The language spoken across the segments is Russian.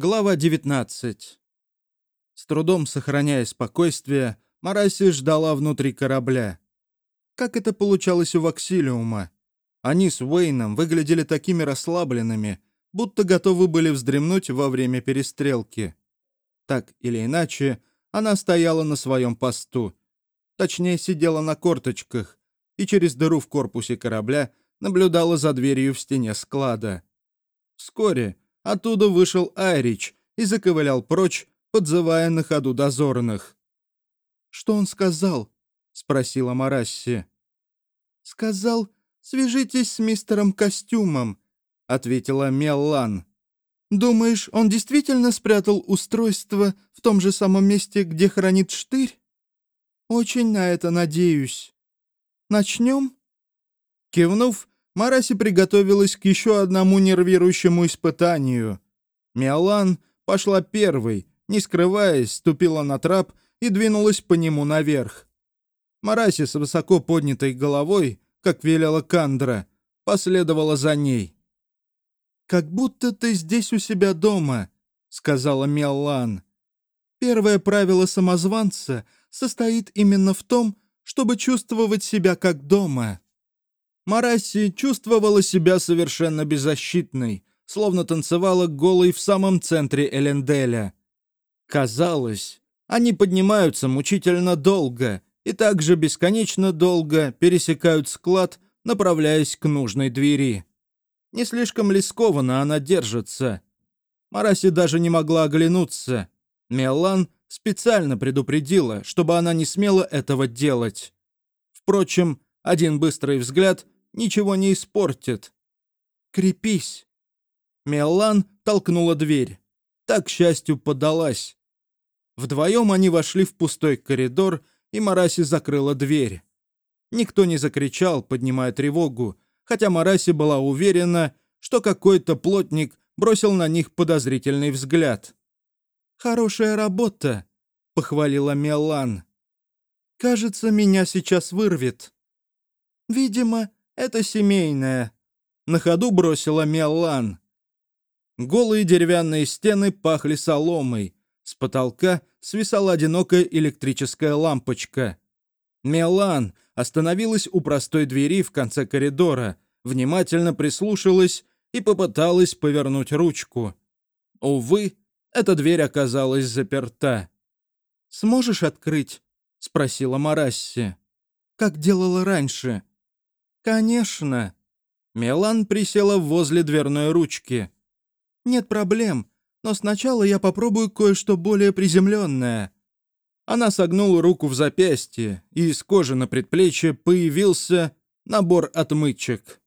Глава 19. С трудом сохраняя спокойствие, Мараси ждала внутри корабля. Как это получалось у Ваксилиума? Они с Уэйном выглядели такими расслабленными, будто готовы были вздремнуть во время перестрелки. Так или иначе, она стояла на своем посту. Точнее, сидела на корточках и через дыру в корпусе корабля наблюдала за дверью в стене склада. Вскоре Оттуда вышел Айрич и заковылял прочь, подзывая на ходу дозорных. «Что он сказал?» — спросила Марасси. «Сказал, свяжитесь с мистером Костюмом», — ответила Меллан. «Думаешь, он действительно спрятал устройство в том же самом месте, где хранит штырь? Очень на это надеюсь. Начнем?» Кивнув, Мараси приготовилась к еще одному нервирующему испытанию. Миолан пошла первой, не скрываясь, ступила на трап и двинулась по нему наверх. Мараси с высоко поднятой головой, как велела Кандра, последовала за ней. «Как будто ты здесь у себя дома», — сказала Миолан. «Первое правило самозванца состоит именно в том, чтобы чувствовать себя как дома». Мараси чувствовала себя совершенно беззащитной, словно танцевала голой в самом центре Эленделя. Казалось, они поднимаются мучительно долго и также бесконечно долго пересекают склад, направляясь к нужной двери. Не слишком ли скованно она держится? Мараси даже не могла оглянуться. Мелан специально предупредила, чтобы она не смела этого делать. Впрочем, один быстрый взгляд — ничего не испортит. Крепись. Меллан толкнула дверь. Так, к счастью, подалась. Вдвоем они вошли в пустой коридор, и Мараси закрыла дверь. Никто не закричал, поднимая тревогу, хотя Мараси была уверена, что какой-то плотник бросил на них подозрительный взгляд. «Хорошая работа», — похвалила Меллан. «Кажется, меня сейчас вырвет». «Видимо, это семейное. На ходу бросила Меллан. Голые деревянные стены пахли соломой. С потолка свисала одинокая электрическая лампочка. Мелан остановилась у простой двери в конце коридора, внимательно прислушалась и попыталась повернуть ручку. Увы, эта дверь оказалась заперта. «Сможешь открыть?» — спросила Марасси. «Как делала раньше?» «Конечно». Мелан присела возле дверной ручки. «Нет проблем, но сначала я попробую кое-что более приземленное». Она согнула руку в запястье, и из кожи на предплечье появился набор отмычек.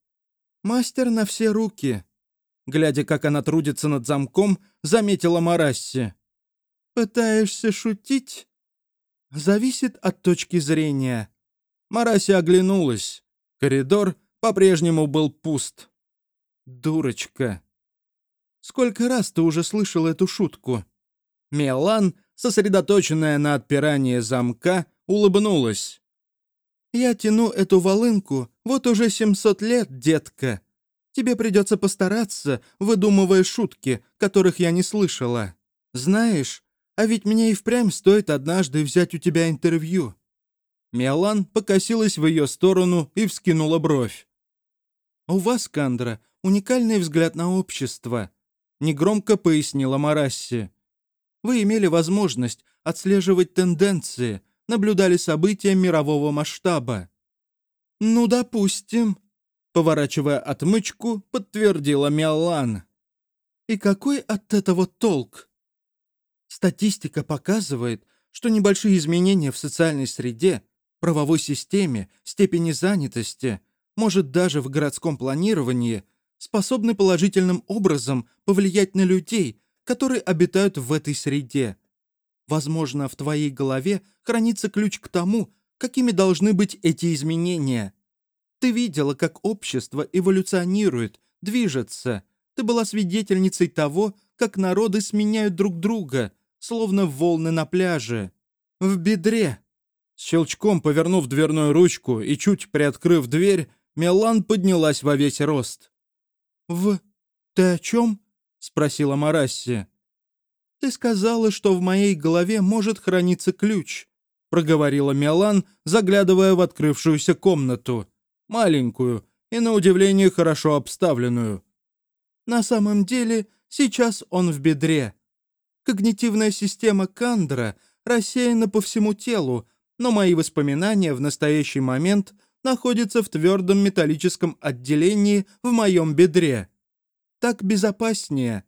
«Мастер на все руки», глядя, как она трудится над замком, заметила Марасси. «Пытаешься шутить?» «Зависит от точки зрения». Мараси оглянулась. Коридор по-прежнему был пуст. Дурочка. Сколько раз ты уже слышал эту шутку? Мелан, сосредоточенная на отпирании замка, улыбнулась. «Я тяну эту волынку вот уже 700 лет, детка. Тебе придется постараться, выдумывая шутки, которых я не слышала. Знаешь, а ведь мне и впрямь стоит однажды взять у тебя интервью. Миолан покосилась в ее сторону и вскинула бровь. «У вас, Кандра, уникальный взгляд на общество», — негромко пояснила Марасси. «Вы имели возможность отслеживать тенденции, наблюдали события мирового масштаба». «Ну, допустим», — поворачивая отмычку, подтвердила Миолан. «И какой от этого толк?» Статистика показывает, что небольшие изменения в социальной среде правовой системе, степени занятости, может даже в городском планировании, способны положительным образом повлиять на людей, которые обитают в этой среде. Возможно, в твоей голове хранится ключ к тому, какими должны быть эти изменения. Ты видела, как общество эволюционирует, движется. Ты была свидетельницей того, как народы сменяют друг друга, словно волны на пляже. В бедре щелчком повернув дверную ручку и чуть приоткрыв дверь, Мелан поднялась во весь рост. «В... ты о чем?» — спросила Марасси. «Ты сказала, что в моей голове может храниться ключ», — проговорила Мелан, заглядывая в открывшуюся комнату. Маленькую и, на удивление, хорошо обставленную. «На самом деле, сейчас он в бедре. Когнитивная система Кандра рассеяна по всему телу, но мои воспоминания в настоящий момент находятся в твердом металлическом отделении в моем бедре. Так безопаснее.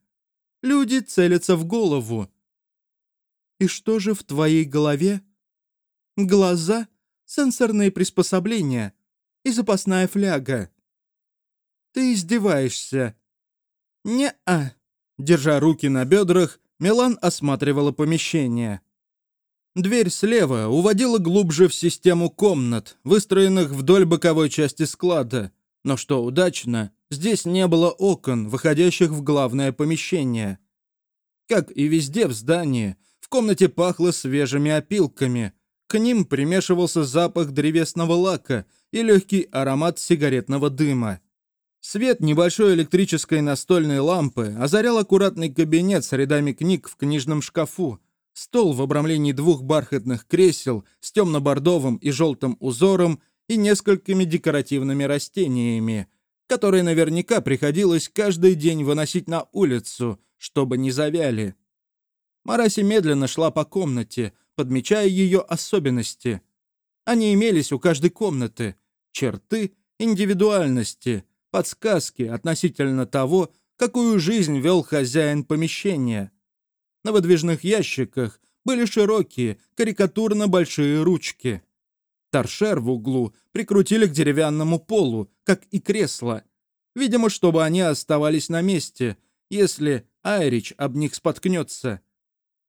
Люди целятся в голову. И что же в твоей голове? Глаза, сенсорные приспособления и запасная фляга. Ты издеваешься. Не-а. Держа руки на бедрах, Милан осматривала помещение. Дверь слева уводила глубже в систему комнат, выстроенных вдоль боковой части склада. Но что удачно, Здесь не было окон, выходящих в главное помещение. Как и везде в здании, в комнате пахло свежими опилками. К ним примешивался запах древесного лака и легкий аромат сигаретного дыма. Свет небольшой электрической настольной лампы озарял аккуратный кабинет с рядами книг в книжном шкафу, стол в обрамлении двух бархатных кресел с темно-бордовым и желтым узором и несколькими декоративными растениями, которые наверняка приходилось каждый день выносить на улицу, чтобы не завяли. Мараси медленно шла по комнате, подмечая ее особенности. Они имелись у каждой комнаты, черты, индивидуальности, подсказки относительно того, какую жизнь вел хозяин помещения. На выдвижных ящиках были широкие, карикатурно большие ручки. Торшер в углу прикрутили к деревянному полу, как и кресло. Видимо, чтобы они оставались на месте, если Айрич об них споткнется.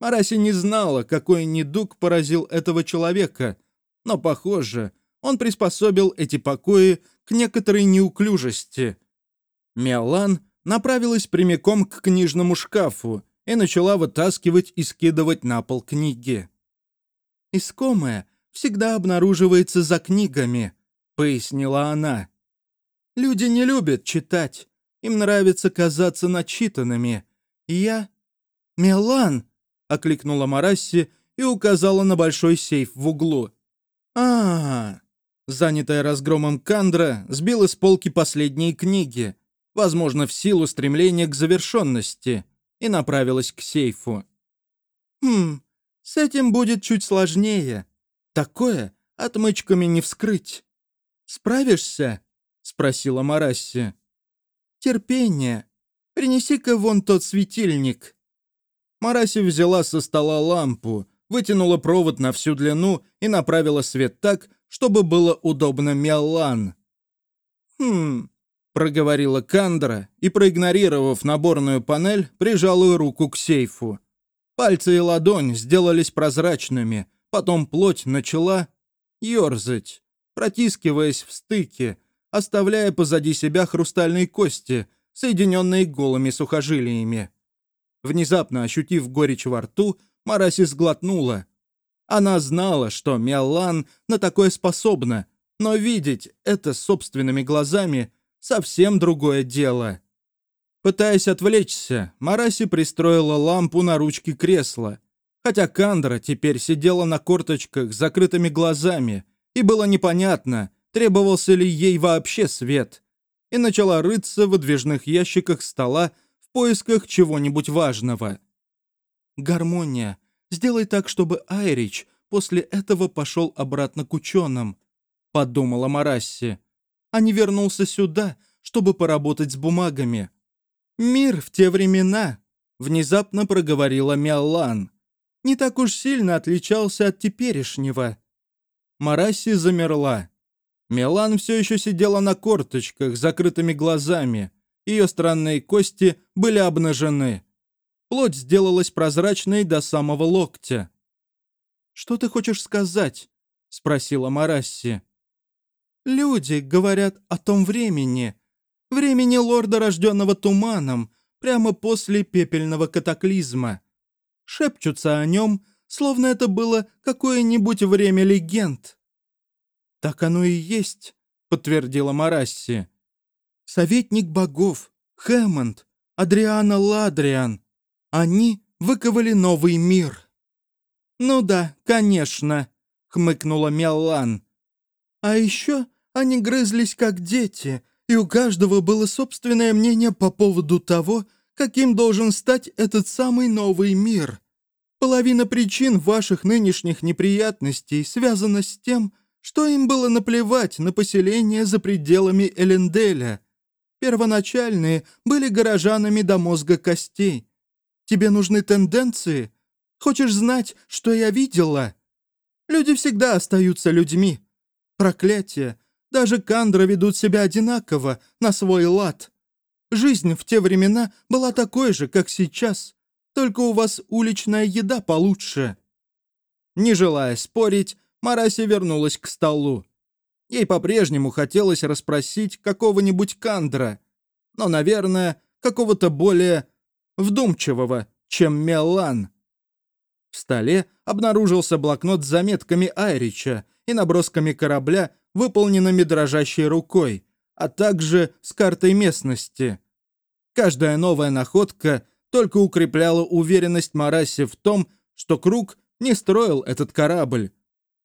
Мараси не знала, какой недуг поразил этого человека, но, похоже, он приспособил эти покои к некоторой неуклюжести. Миолан направилась прямиком к книжному шкафу и начала вытаскивать и скидывать на пол книги. Искомая всегда обнаруживается за книгами», — пояснила она. «Люди не любят читать, им нравится казаться начитанными. я...» «Мелан!» — окликнула Марасси и указала на большой сейф в углу. а, -а, -а Занятая разгромом Кандра сбила с полки последние книги, возможно, в силу стремления к завершенности, и направилась к сейфу. «Хм, с этим будет чуть сложнее», Такое отмычками не вскрыть. Справишься? Спросила Марасси. Терпение. Принеси-ка вон тот светильник. Мараси взяла со стола лампу, вытянула провод на всю длину и направила свет так, чтобы было удобно Меллан. «Хм...» — проговорила Кандра и, проигнорировав наборную панель, прижала руку к сейфу. Пальцы и ладонь сделались прозрачными, Потом плоть начала ерзать, протискиваясь в стыке, оставляя позади себя хрустальные кости, соединенные голыми сухожилиями. Внезапно ощутив горечь во рту, Мараси сглотнула. Она знала, что Миолан на такое способна, но видеть это собственными глазами — совсем другое дело. Пытаясь отвлечься, Мараси пристроила лампу на ручке кресла, хотя Кандра теперь сидела на корточках с закрытыми глазами, и было непонятно, требовался ли ей вообще свет, и начала рыться в выдвижных ящиках стола в поисках чего-нибудь важного. «Гармония, сделай так, чтобы Айрич после этого пошел обратно к ученым», — подумала Марасси, а не вернулся сюда, чтобы поработать с бумагами. «Мир в те времена», — внезапно проговорила Миаллан не так уж сильно отличался от теперешнего. Мараси замерла. Милан все еще сидела на корточках, с закрытыми глазами. Ее странные кости были обнажены. Плоть сделалась прозрачной до самого локтя. «Что ты хочешь сказать?» — спросила Марасси. «Люди говорят о том времени. Времени лорда, рожденного туманом, прямо после пепельного катаклизма шепчутся о нем, словно это было какое-нибудь время легенд. «Так оно и есть», — подтвердила Марасси. «Советник богов, Хэммонд, Адриана Ладриан. Они — выковали новый мир». «Ну да, конечно», — хмыкнула Меллан. «А еще они грызлись как дети, и у каждого было собственное мнение по поводу того, каким должен стать этот самый новый мир. Половина причин ваших нынешних неприятностей связана с тем, что им было наплевать на поселение за пределами Эленделя. Первоначальные были горожанами до мозга костей. Тебе нужны тенденции? Хочешь знать, что я видела? Люди всегда остаются людьми. Проклятие. Даже кандра ведут себя одинаково, на свой лад. Жизнь в те времена была такой же, как сейчас, только у вас уличная еда получше». Не желая спорить, Мараси вернулась к столу. Ей по-прежнему хотелось расспросить какого-нибудь кандра, но, наверное, какого-то более вдумчивого, чем Меллан. В столе обнаружился блокнот с заметками Айрича и набросками корабля, выполненными дрожащей рукой, а также с картой местности. Каждая новая находка только укрепляла уверенность Мараси в том, что Круг не строил этот корабль.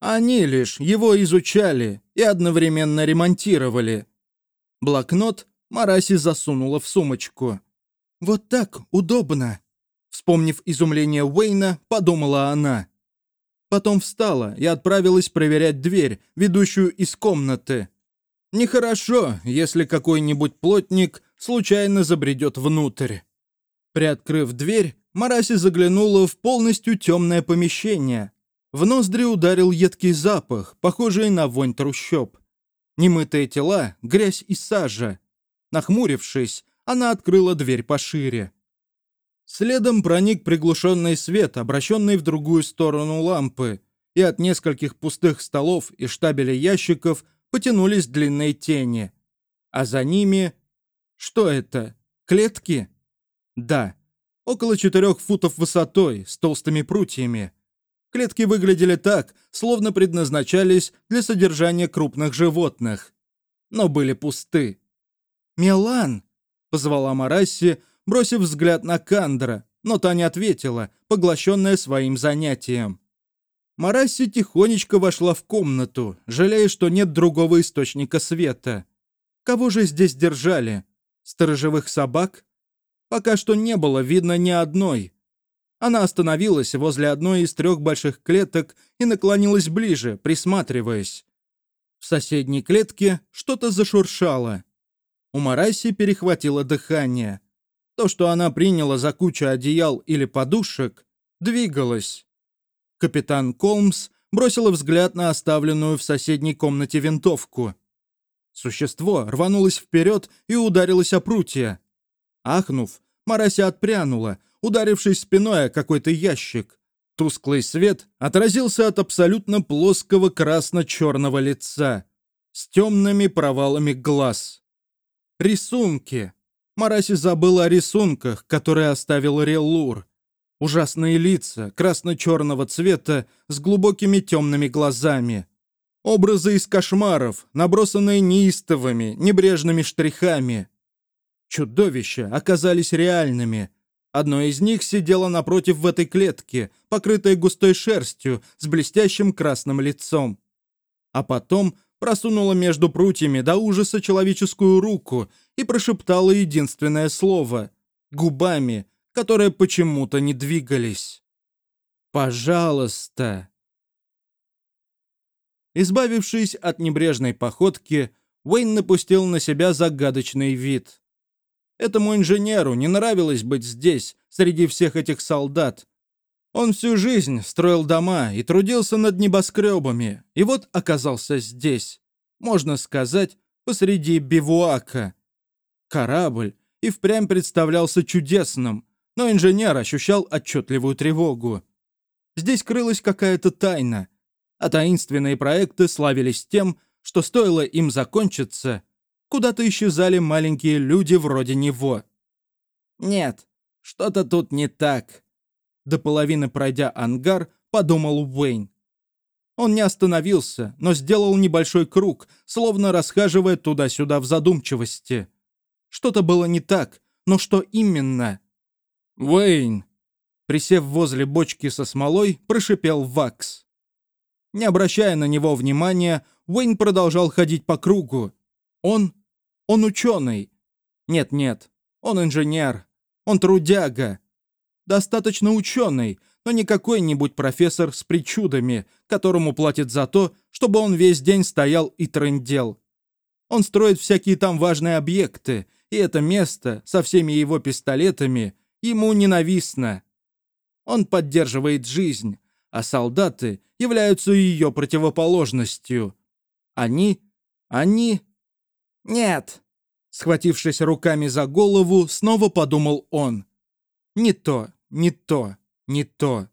Они лишь его изучали и одновременно ремонтировали. Блокнот Мараси засунула в сумочку. «Вот так удобно!» Вспомнив изумление Уэйна, подумала она. Потом встала и отправилась проверять дверь, ведущую из комнаты. Нехорошо, если какой-нибудь плотник случайно забредет внутрь. Приоткрыв дверь, Мараси заглянула в полностью темное помещение. В ноздри ударил едкий запах, похожий на вонь трущоб. Немытые тела, грязь и сажа. Нахмурившись, она открыла дверь пошире. Следом проник приглушенный свет, обращенный в другую сторону лампы, и от нескольких пустых столов и штабеля ящиков потянулись длинные тени. А за ними... Что это? Клетки? Да. Около четырех футов высотой, с толстыми прутьями. Клетки выглядели так, словно предназначались для содержания крупных животных. Но были пусты. «Милан!» — позвала Марасси, бросив взгляд на Кандра, но та не ответила, поглощенная своим занятием. Марасси тихонечко вошла в комнату, жалея, что нет другого источника света. Кого же здесь держали? Сторожевых собак? Пока что не было видно ни одной. Она остановилась возле одной из трех больших клеток и наклонилась ближе, присматриваясь. В соседней клетке что-то зашуршало. У Мараси перехватило дыхание. То, что она приняла за кучу одеял или подушек, двигалось. Капитан Колмс бросила взгляд на оставленную в соседней комнате винтовку. Существо рванулось вперед и ударилось о прутья. Ахнув, Марася отпрянула, ударившись спиной о какой-то ящик. Тусклый свет отразился от абсолютно плоского красно-черного лица с темными провалами глаз. Рисунки. Мараси забыл о рисунках, которые оставил Реллур. Ужасные лица, красно-черного цвета, с глубокими темными глазами. Образы из кошмаров, набросанные неистовыми, небрежными штрихами. Чудовища оказались реальными. Одно из них сидело напротив в этой клетке, покрытое густой шерстью, с блестящим красным лицом. А потом просунула между прутьями до ужаса человеческую руку и прошептала единственное слово — губами, которые почему-то не двигались. «Пожалуйста». Избавившись от небрежной походки, Уэйн напустил на себя загадочный вид. Этому инженеру не нравилось быть здесь, среди всех этих солдат, он всю жизнь строил дома и трудился над небоскребами, и вот оказался здесь, можно сказать, посреди бивуака. Корабль и впрямь представлялся чудесным, но инженер ощущал отчетливую тревогу. Здесь крылась какая-то тайна, а таинственные проекты славились тем, что стоило им закончиться, куда-то исчезали маленькие люди вроде него. Нет, что-то тут не так до половины пройдя ангар, подумал Уэйн. Он не остановился, но сделал небольшой круг, словно расхаживая туда-сюда в задумчивости. Что-то было не так, но что именно? «Уэйн!» Присев возле бочки со смолой, прошипел Вакс. Не обращая на него внимания, Уэйн продолжал ходить по кругу. Он... он ученый. Нет-нет, он инженер. Он трудяга. Достаточно ученый, но не какой-нибудь профессор с причудами, которому платят за то, чтобы он весь день стоял и трындел. Он строит всякие там важные объекты, и это место со всеми его пистолетами ему ненавистно. Он поддерживает жизнь, а солдаты являются ее противоположностью. Они... они... Нет! Схватившись руками за голову, снова подумал он. Не то, не то, не то.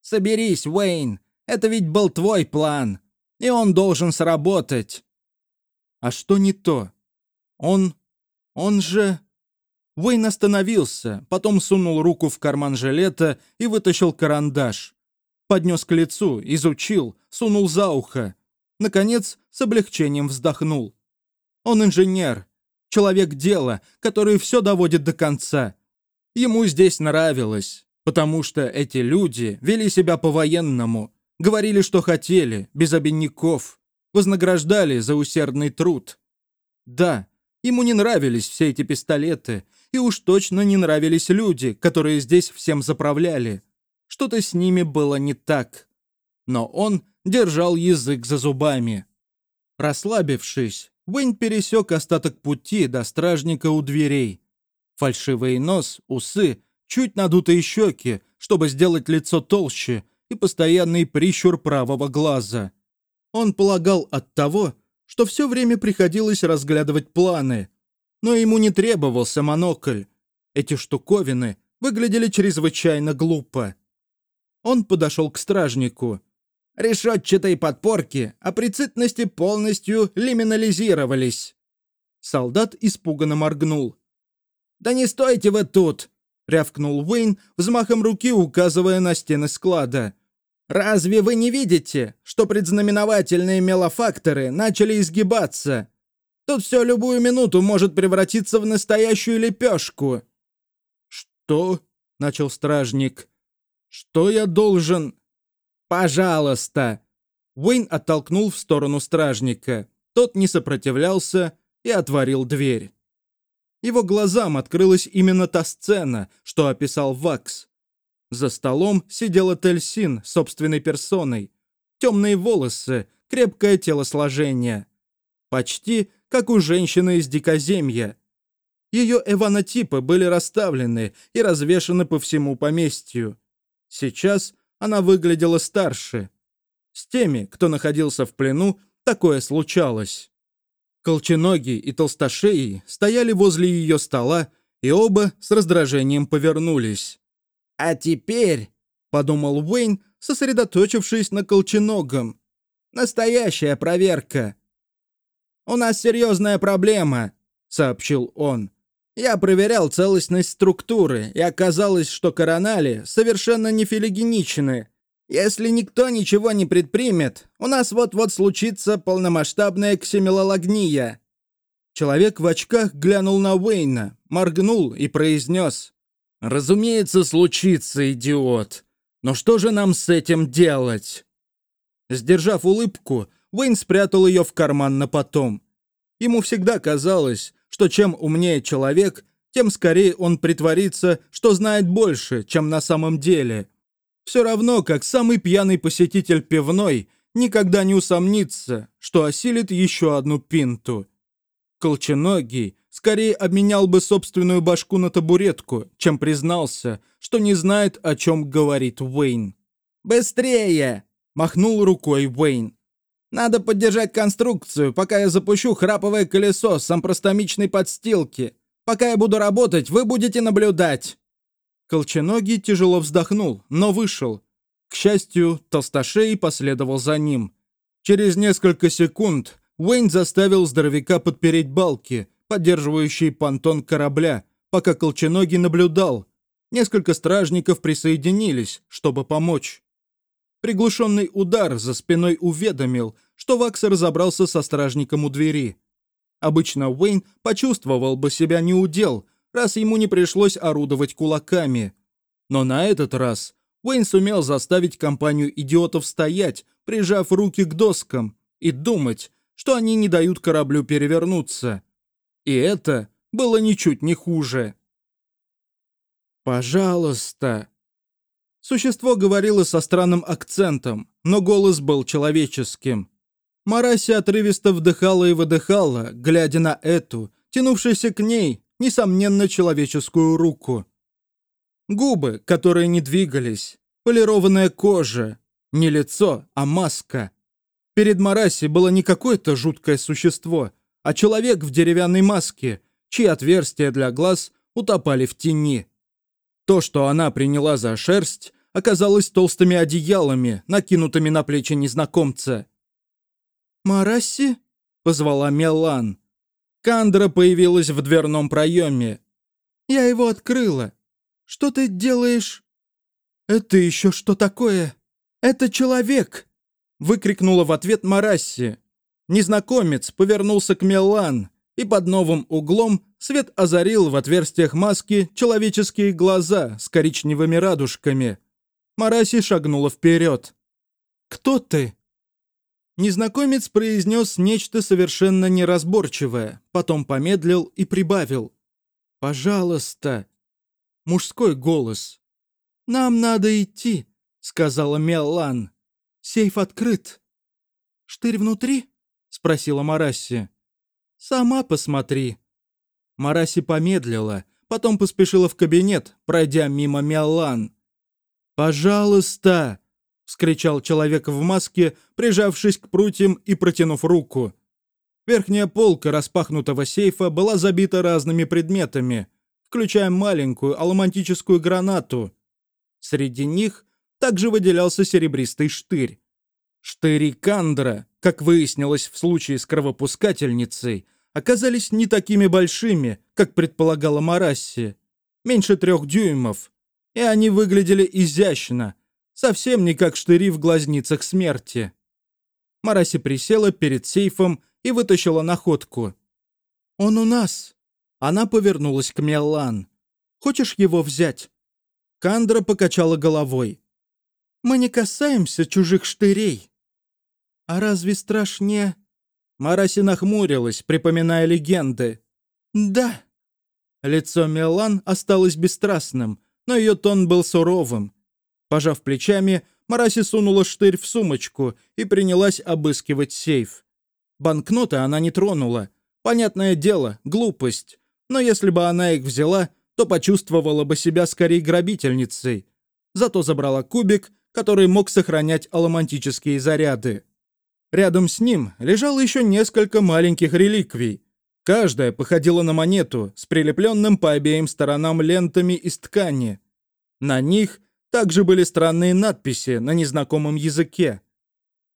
Соберись, Уэйн, это ведь был твой план, и он должен сработать. А что не то? Он... он же... Уэйн остановился, потом сунул руку в карман жилета и вытащил карандаш. Поднес к лицу, изучил, сунул за ухо. Наконец, с облегчением вздохнул. Он инженер, человек дела, который все доводит до конца. Ему здесь нравилось, потому что эти люди вели себя по-военному, говорили, что хотели, без обиняков, вознаграждали за усердный труд. Да, ему не нравились все эти пистолеты, и уж точно не нравились люди, которые здесь всем заправляли. Что-то с ними было не так. Но он держал язык за зубами. Расслабившись, Уэйн пересек остаток пути до стражника у дверей. Фальшивый нос, усы, чуть надутые щеки, чтобы сделать лицо толще, и постоянный прищур правого глаза. Он полагал от того, что все время приходилось разглядывать планы, но ему не требовался монокль. Эти штуковины выглядели чрезвычайно глупо. Он подошел к стражнику. Решетчатые подпорки о прицитности полностью лиминализировались. Солдат испуганно моргнул. «Да не стойте вы тут!» — рявкнул Уэйн, взмахом руки указывая на стены склада. «Разве вы не видите, что предзнаменовательные мелофакторы начали изгибаться? Тут все любую минуту может превратиться в настоящую лепешку». «Что?» — начал стражник. «Что я должен...» «Пожалуйста!» Уэйн оттолкнул в сторону стражника. Тот не сопротивлялся и отворил дверь. Его глазам открылась именно та сцена, что описал Вакс. За столом сидела Тельсин собственной персоной. Темные волосы, крепкое телосложение. Почти как у женщины из дикоземья. Ее эванотипы были расставлены и развешаны по всему поместью. Сейчас она выглядела старше. С теми, кто находился в плену, такое случалось. Колченогий и Толстошеи стояли возле ее стола, и оба с раздражением повернулись. «А теперь», — подумал Уэйн, сосредоточившись на Колченогом, — «настоящая проверка». «У нас серьезная проблема», — сообщил он. «Я проверял целостность структуры, и оказалось, что коронали совершенно не филигеничны. Если никто ничего не предпримет, у нас вот-вот случится полномасштабная ксемилологния». Человек в очках глянул на Уэйна, моргнул и произнес. «Разумеется, случится, идиот. Но что же нам с этим делать?» Сдержав улыбку, Уэйн спрятал ее в карман на потом. Ему всегда казалось, что чем умнее человек, тем скорее он притворится, что знает больше, чем на самом деле. Все равно, как самый пьяный посетитель пивной никогда не усомнится, что осилит еще одну пинту. Колченогий скорее обменял бы собственную башку на табуретку, чем признался, что не знает, о чем говорит Уэйн. «Быстрее!» — махнул рукой Уэйн. «Надо поддержать конструкцию, пока я запущу храповое колесо с ампростомичной подстилки. Пока я буду работать, вы будете наблюдать». Колченогий тяжело вздохнул, но вышел. К счастью, толстошей последовал за ним. Через несколько секунд Уэйн заставил здоровяка подпереть балки, поддерживающие понтон корабля, пока Колченогий наблюдал. Несколько стражников присоединились, чтобы помочь. Приглушенный удар за спиной уведомил, что Вакс разобрался со стражником у двери. Обычно Уэйн почувствовал бы себя неудел, раз ему не пришлось орудовать кулаками. Но на этот раз Уэйн сумел заставить компанию идиотов стоять, прижав руки к доскам, и думать, что они не дают кораблю перевернуться. И это было ничуть не хуже. «Пожалуйста». Существо говорило со странным акцентом, но голос был человеческим. Мараси отрывисто вдыхала и выдыхала, глядя на эту, тянувшуюся к ней, несомненно, человеческую руку. Губы, которые не двигались, полированная кожа, не лицо, а маска. Перед Мараси было не какое-то жуткое существо, а человек в деревянной маске, чьи отверстия для глаз утопали в тени. То, что она приняла за шерсть, оказалось толстыми одеялами, накинутыми на плечи незнакомца. «Марасси?» — позвала Мелан. Кандра появилась в дверном проеме. «Я его открыла. Что ты делаешь?» «Это еще что такое? Это человек!» — выкрикнула в ответ Марасси. Незнакомец повернулся к Мелан, и под новым углом свет озарил в отверстиях маски человеческие глаза с коричневыми радужками. Мараси шагнула вперед. «Кто ты?» Незнакомец произнес нечто совершенно неразборчивое, потом помедлил и прибавил. «Пожалуйста». Мужской голос. «Нам надо идти», — сказала Меллан. «Сейф открыт». «Штырь внутри?» — спросила Марасси. «Сама посмотри». Мараси помедлила, потом поспешила в кабинет, пройдя мимо Меллан. «Пожалуйста!» — вскричал человек в маске, прижавшись к прутьям и протянув руку. Верхняя полка распахнутого сейфа была забита разными предметами, включая маленькую аламантическую гранату. Среди них также выделялся серебристый штырь. Штыри Кандра, как выяснилось в случае с кровопускательницей, оказались не такими большими, как предполагала Марасси, меньше трех дюймов, и они выглядели изящно, совсем не как штыри в глазницах смерти. Мараси присела перед сейфом и вытащила находку. «Он у нас!» Она повернулась к Меллан. «Хочешь его взять?» Кандра покачала головой. «Мы не касаемся чужих штырей». «А разве страшнее?» Мараси нахмурилась, припоминая легенды. «Да». Лицо Мелан осталось бесстрастным, но ее тон был суровым. Пожав плечами, Мараси сунула штырь в сумочку и принялась обыскивать сейф. Банкноты она не тронула. Понятное дело, глупость. Но если бы она их взяла, то почувствовала бы себя скорее грабительницей. Зато забрала кубик, который мог сохранять аламантические заряды. Рядом с ним лежало еще несколько маленьких реликвий. Каждая походила на монету с прилепленным по обеим сторонам лентами из ткани. На них также были странные надписи на незнакомом языке.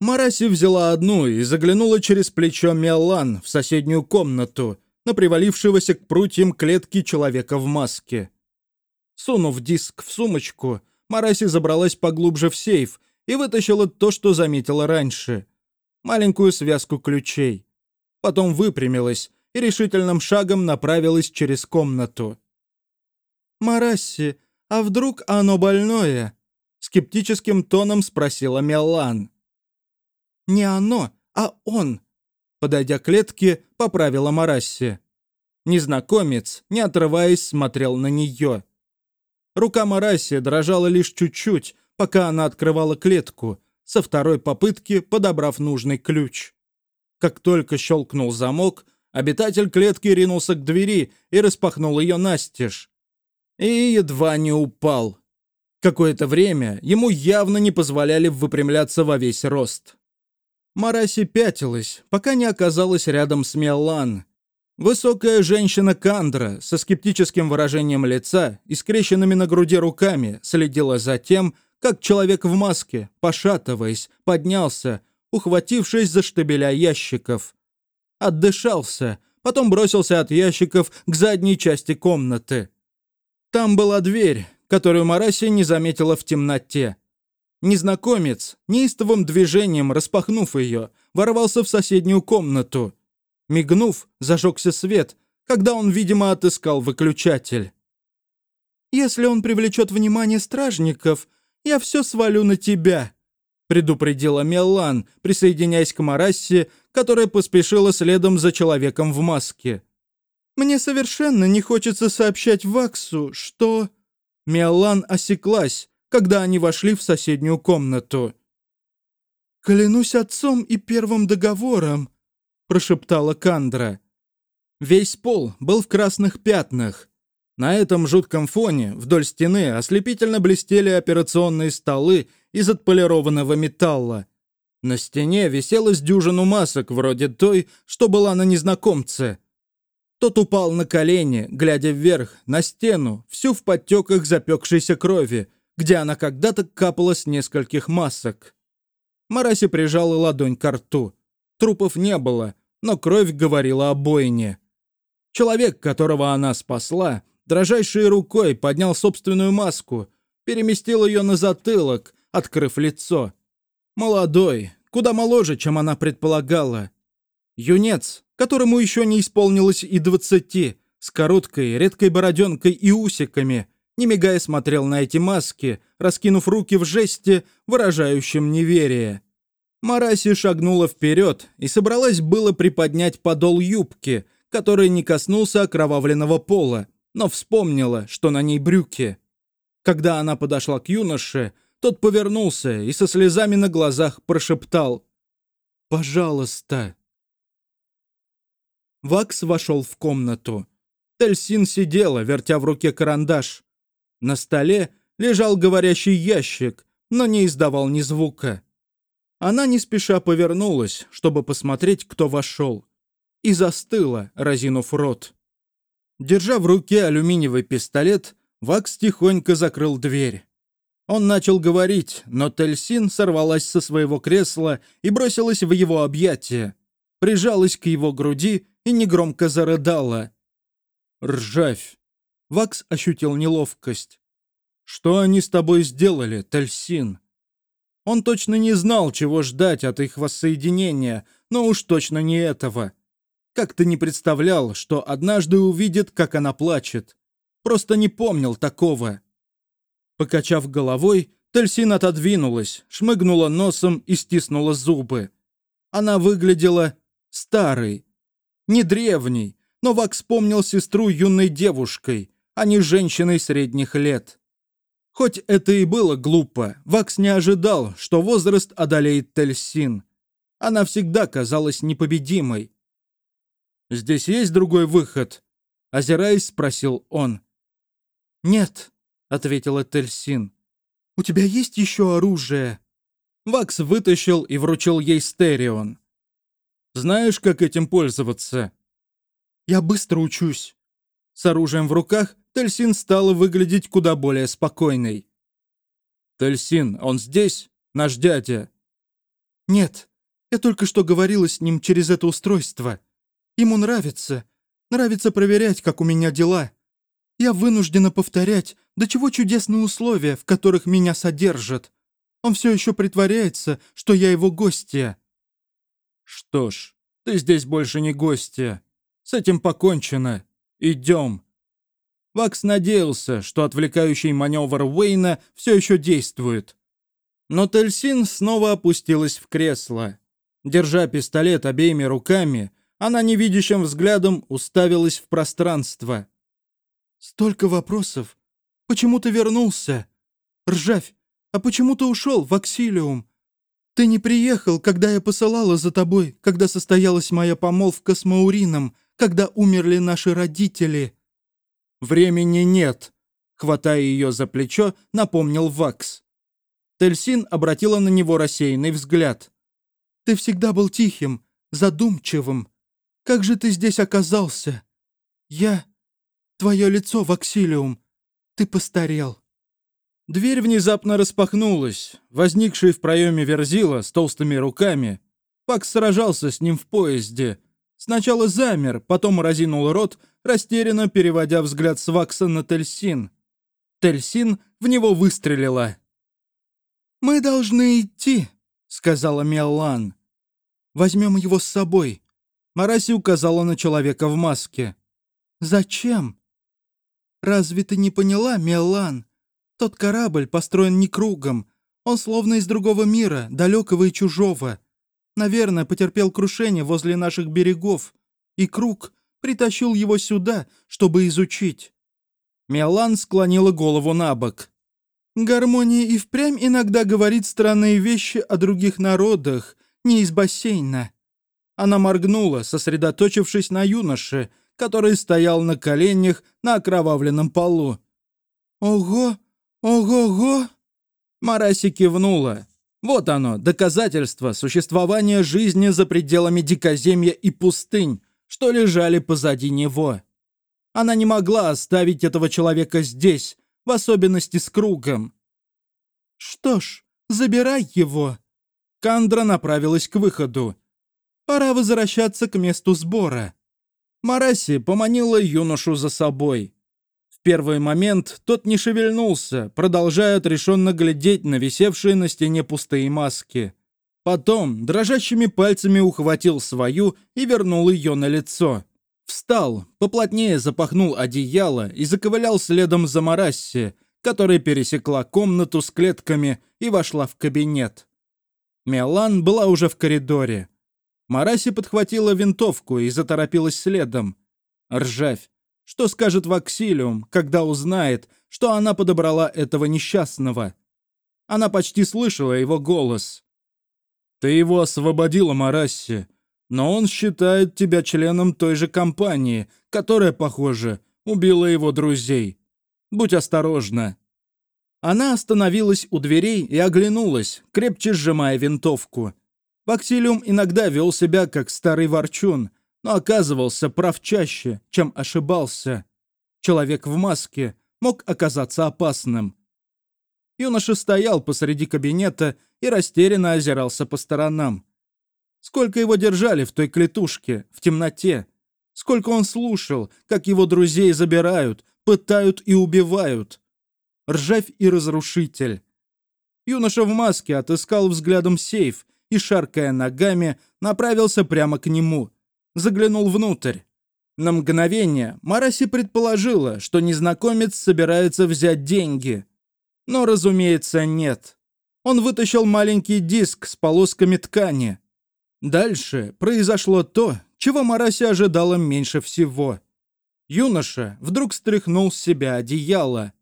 Мараси взяла одну и заглянула через плечо Меллан в соседнюю комнату, на привалившегося к прутьям клетки человека в маске. Сунув диск в сумочку, Мараси забралась поглубже в сейф и вытащила то, что заметила раньше — маленькую связку ключей. Потом выпрямилась и решительным шагом направилась через комнату. «Марасси, а вдруг оно больное?» — скептическим тоном спросила Меллан. «Не оно, а он!» — подойдя к клетке, поправила Марасси. Незнакомец, не отрываясь, смотрел на нее. Рука Марасси дрожала лишь чуть-чуть, пока она открывала клетку, со второй попытки подобрав нужный ключ. Как только щелкнул замок, обитатель клетки ринулся к двери и распахнул ее настежь. И едва не упал. Какое-то время ему явно не позволяли выпрямляться во весь рост. Мараси пятилась, пока не оказалась рядом с Меллан. Высокая женщина Кандра со скептическим выражением лица и скрещенными на груди руками следила за тем, как человек в маске, пошатываясь, поднялся, ухватившись за штабеля ящиков. Отдышался, потом бросился от ящиков к задней части комнаты. Там была дверь, которую Мараси не заметила в темноте. Незнакомец, неистовым движением распахнув ее, ворвался в соседнюю комнату. Мигнув, зажегся свет, когда он, видимо, отыскал выключатель. Если он привлечет внимание стражников, я все свалю на тебя», — предупредила Меллан, присоединяясь к Марассе, которая поспешила следом за человеком в маске. «Мне совершенно не хочется сообщать Ваксу, что...» Меллан осеклась, когда они вошли в соседнюю комнату. «Клянусь отцом и первым договором», — прошептала Кандра. Весь пол был в красных пятнах. На этом жутком фоне вдоль стены ослепительно блестели операционные столы из отполированного металла. На стене висело с дюжину масок, вроде той, что была на незнакомце. Тот упал на колени, глядя вверх, на стену, всю в подтеках запекшейся крови, где она когда-то капала с нескольких масок. Мараси прижала ладонь к рту. Трупов не было, но кровь говорила о бойне. Человек, которого она спасла, дрожайшей рукой поднял собственную маску, переместил ее на затылок, открыв лицо. Молодой, куда моложе, чем она предполагала. Юнец, которому еще не исполнилось и двадцати, с короткой, редкой бороденкой и усиками, не мигая смотрел на эти маски, раскинув руки в жесте, выражающем неверие. Мараси шагнула вперед и собралась было приподнять подол юбки — который не коснулся окровавленного пола, но вспомнила, что на ней брюки. Когда она подошла к юноше, тот повернулся и со слезами на глазах прошептал «Пожалуйста». Вакс вошел в комнату. Тельсин сидела, вертя в руке карандаш. На столе лежал говорящий ящик, но не издавал ни звука. Она не спеша повернулась, чтобы посмотреть, кто вошел и застыла, разинув рот. Держа в руке алюминиевый пистолет, Вакс тихонько закрыл дверь. Он начал говорить, но Тельсин сорвалась со своего кресла и бросилась в его объятия, прижалась к его груди и негромко зарыдала. «Ржавь!» Вакс ощутил неловкость. «Что они с тобой сделали, Тельсин?» Он точно не знал, чего ждать от их воссоединения, но уж точно не этого. Как-то не представлял, что однажды увидит, как она плачет. Просто не помнил такого. Покачав головой, Тельсин отодвинулась, шмыгнула носом и стиснула зубы. Она выглядела старой. Не древней, но Вак вспомнил сестру юной девушкой, а не женщиной средних лет. Хоть это и было глупо, Вакс не ожидал, что возраст одолеет Тельсин. Она всегда казалась непобедимой. Здесь есть другой выход?» Озираясь, спросил он. «Нет», — ответила Тельсин. «У тебя есть еще оружие?» Вакс вытащил и вручил ей стерион. «Знаешь, как этим пользоваться?» «Я быстро учусь». С оружием в руках Тельсин стала выглядеть куда более спокойной. «Тельсин, он здесь? Наш дядя?» «Нет, я только что говорила с ним через это устройство. Ему нравится. Нравится проверять, как у меня дела. Я вынуждена повторять, до чего чудесные условия, в которых меня содержат. Он все еще притворяется, что я его гостья». «Что ж, ты здесь больше не гостья. С этим покончено. Идем». Вакс надеялся, что отвлекающий маневр Уэйна все еще действует. Но Тельсин снова опустилась в кресло. Держа пистолет обеими руками, она невидящим взглядом уставилась в пространство. «Столько вопросов. Почему ты вернулся? Ржавь, а почему ты ушел в Аксилиум? Ты не приехал, когда я посылала за тобой, когда состоялась моя помолвка с Маурином, когда умерли наши родители». «Времени нет», — хватая ее за плечо, напомнил Вакс. Тельсин обратила на него рассеянный взгляд. «Ты всегда был тихим, задумчивым. Как же ты здесь оказался? Я... Твое лицо, Ваксилиум. Ты постарел». Дверь внезапно распахнулась. Возникший в проеме Верзила с толстыми руками. Пакс сражался с ним в поезде. Сначала замер, потом разинул рот, растерянно переводя взгляд с Вакса на Тельсин. Тельсин в него выстрелила. «Мы должны идти», — сказала Меллан. «Возьмем его с собой. Мараси указала на человека в маске. «Зачем?» «Разве ты не поняла, Мелан? Тот корабль построен не кругом. Он словно из другого мира, далекого и чужого. Наверное, потерпел крушение возле наших берегов. И круг притащил его сюда, чтобы изучить». Мелан склонила голову на бок. «Гармония и впрямь иногда говорит странные вещи о других народах, не из бассейна». Она моргнула, сосредоточившись на юноше, который стоял на коленях на окровавленном полу. «Ого! Ого-го!» Мараси кивнула. Вот оно, доказательство существования жизни за пределами дикоземья и пустынь, что лежали позади него. Она не могла оставить этого человека здесь, в особенности с кругом. «Что ж, забирай его!» Кандра направилась к выходу. «Пора возвращаться к месту сбора». Мараси поманила юношу за собой. Первый момент тот не шевельнулся, продолжая отрешенно глядеть на висевшие на стене пустые маски. Потом дрожащими пальцами ухватил свою и вернул ее на лицо. Встал, поплотнее запахнул одеяло и заковылял следом за Марасси, которая пересекла комнату с клетками и вошла в кабинет. Мелан была уже в коридоре. Мараси подхватила винтовку и заторопилась следом. Ржавь. Что скажет Ваксилиум, когда узнает, что она подобрала этого несчастного? Она почти слышала его голос. «Ты его освободила, Марасси, но он считает тебя членом той же компании, которая, похоже, убила его друзей. Будь осторожна». Она остановилась у дверей и оглянулась, крепче сжимая винтовку. Бактилиум иногда вел себя как старый ворчун, но оказывался прав чаще, чем ошибался. Человек в маске мог оказаться опасным. Юноша стоял посреди кабинета и растерянно озирался по сторонам. Сколько его держали в той клетушке, в темноте. Сколько он слушал, как его друзей забирают, пытают и убивают. Ржавь и разрушитель. Юноша в маске отыскал взглядом сейф и, шаркая ногами, направился прямо к нему. Заглянул внутрь. На мгновение Мараси предположила, что незнакомец собирается взять деньги. Но, разумеется, нет. Он вытащил маленький диск с полосками ткани. Дальше произошло то, чего Мараси ожидала меньше всего. Юноша вдруг стряхнул с себя одеяло.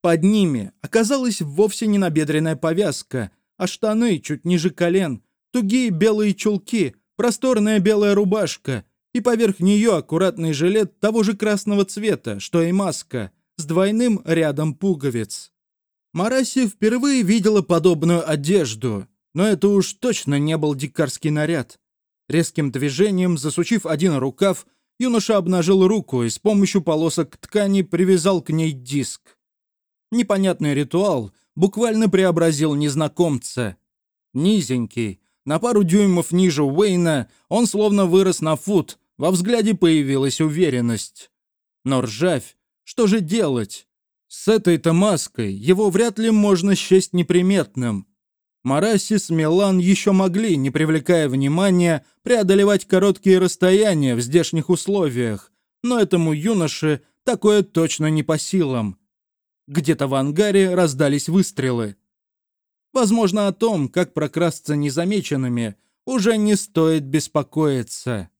Под ними оказалась вовсе не набедренная повязка, а штаны чуть ниже колен, тугие белые чулки, просторная белая рубашка и поверх нее аккуратный жилет того же красного цвета, что и маска, с двойным рядом пуговиц. Мараси впервые видела подобную одежду, но это уж точно не был дикарский наряд. Резким движением, засучив один рукав, юноша обнажил руку и с помощью полосок ткани привязал к ней диск. Непонятный ритуал буквально преобразил незнакомца. Низенький, на пару дюймов ниже Уэйна, он словно вырос на фут, во взгляде появилась уверенность. Но ржавь, что же делать? С этой-то маской его вряд ли можно счесть неприметным. Марасис, Милан еще могли, не привлекая внимания, преодолевать короткие расстояния в здешних условиях, но этому юноше такое точно не по силам. Где-то в ангаре раздались выстрелы. Возможно, о том, как прокрасться незамеченными, уже не стоит беспокоиться.